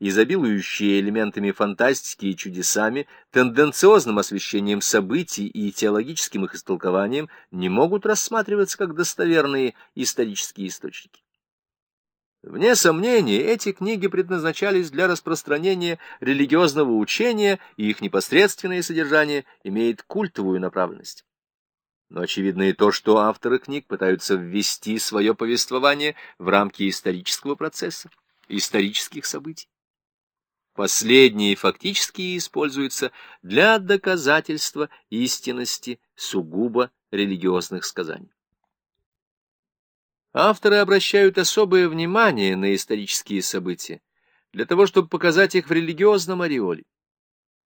изобилующие элементами фантастики и чудесами, тенденциозным освещением событий и теологическим их истолкованием, не могут рассматриваться как достоверные исторические источники. Вне сомнения, эти книги предназначались для распространения религиозного учения, и их непосредственное содержание имеет культовую направленность. Но очевидно и то, что авторы книг пытаются ввести свое повествование в рамки исторического процесса, исторических событий. Последние фактически используются для доказательства истинности сугубо религиозных сказаний. Авторы обращают особое внимание на исторические события, для того, чтобы показать их в религиозном ореоле.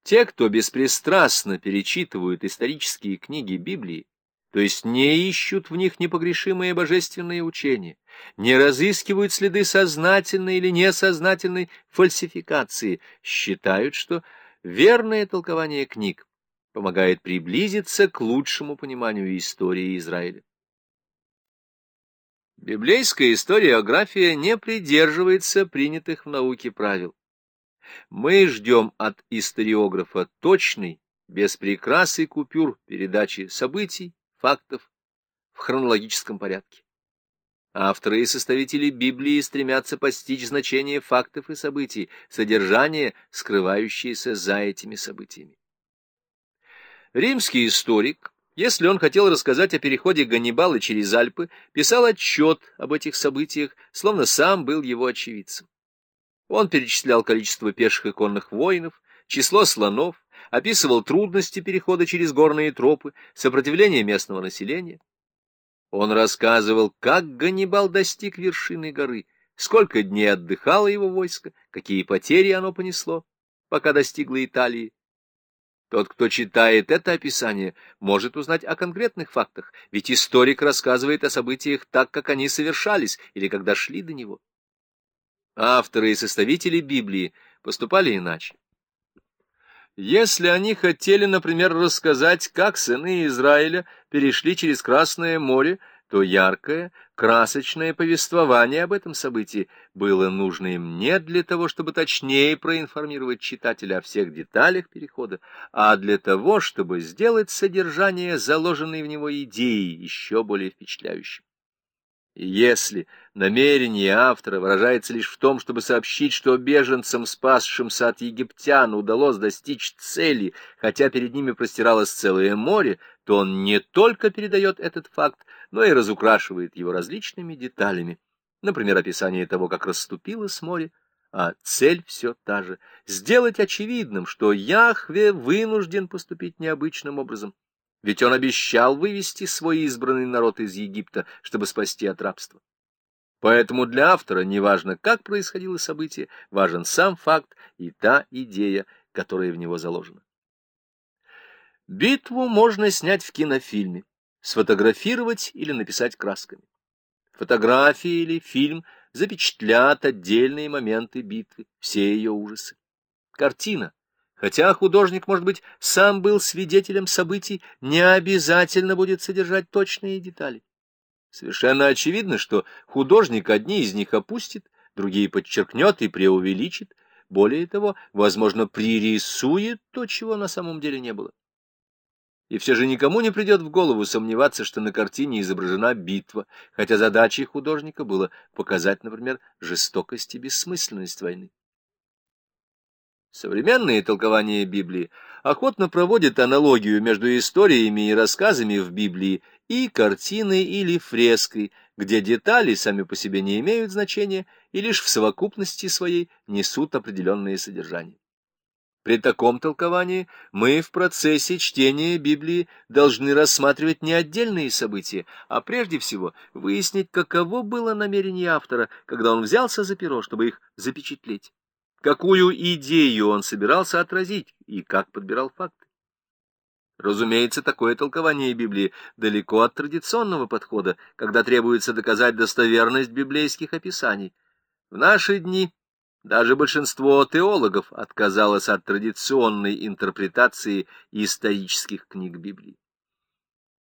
Те, кто беспристрастно перечитывают исторические книги Библии, то есть не ищут в них непогрешимые божественные учения, не разыскивают следы сознательной или несознательной фальсификации, считают, что верное толкование книг помогает приблизиться к лучшему пониманию истории Израиля. Библейская историография не придерживается принятых в науке правил. Мы ждем от историографа точной, без прикрас и купюр передачи событий, фактов в хронологическом порядке. Авторы и составители Библии стремятся постичь значение фактов и событий, содержание, скрывающееся за этими событиями. Римский историк если он хотел рассказать о переходе Ганнибала через Альпы, писал отчет об этих событиях, словно сам был его очевидцем. Он перечислял количество пеших и конных воинов, число слонов, описывал трудности перехода через горные тропы, сопротивление местного населения. Он рассказывал, как Ганнибал достиг вершины горы, сколько дней отдыхало его войско, какие потери оно понесло, пока достигло Италии, тот, кто читает это описание, может узнать о конкретных фактах, ведь историк рассказывает о событиях так, как они совершались или когда шли до него. Авторы и составители Библии поступали иначе. Если они хотели, например, рассказать, как сыны Израиля перешли через Красное море, то яркое, красочное повествование об этом событии было нужно им не для того, чтобы точнее проинформировать читателя о всех деталях перехода, а для того, чтобы сделать содержание заложенной в него идеи еще более впечатляющим. Если намерение автора выражается лишь в том, чтобы сообщить, что беженцам, спасшимся от египтян, удалось достичь цели, хотя перед ними простиралось целое море, то он не только передает этот факт, но и разукрашивает его различными деталями. Например, описание того, как расступилось море, а цель все та же — сделать очевидным, что Яхве вынужден поступить необычным образом ведь он обещал вывести свой избранный народ из Египта, чтобы спасти от рабства. Поэтому для автора не важно, как происходило событие, важен сам факт и та идея, которая в него заложена. Битву можно снять в кинофильме, сфотографировать или написать красками. Фотографии или фильм запечатлят отдельные моменты битвы, все ее ужасы. Картина Хотя художник, может быть, сам был свидетелем событий, не обязательно будет содержать точные детали. Совершенно очевидно, что художник одни из них опустит, другие подчеркнет и преувеличит, более того, возможно, пририсует то, чего на самом деле не было. И все же никому не придет в голову сомневаться, что на картине изображена битва, хотя задачей художника было показать, например, жестокость и бессмысленность войны. Современные толкования Библии охотно проводят аналогию между историями и рассказами в Библии и картиной или фреской, где детали сами по себе не имеют значения и лишь в совокупности своей несут определенные содержания. При таком толковании мы в процессе чтения Библии должны рассматривать не отдельные события, а прежде всего выяснить, каково было намерение автора, когда он взялся за перо, чтобы их запечатлеть какую идею он собирался отразить и как подбирал факты. Разумеется, такое толкование Библии далеко от традиционного подхода, когда требуется доказать достоверность библейских описаний. В наши дни даже большинство теологов отказалось от традиционной интерпретации исторических книг Библии.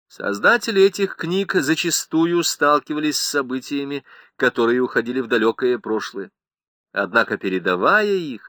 Создатели этих книг зачастую сталкивались с событиями, которые уходили в далекое прошлое. Однако, передавая их,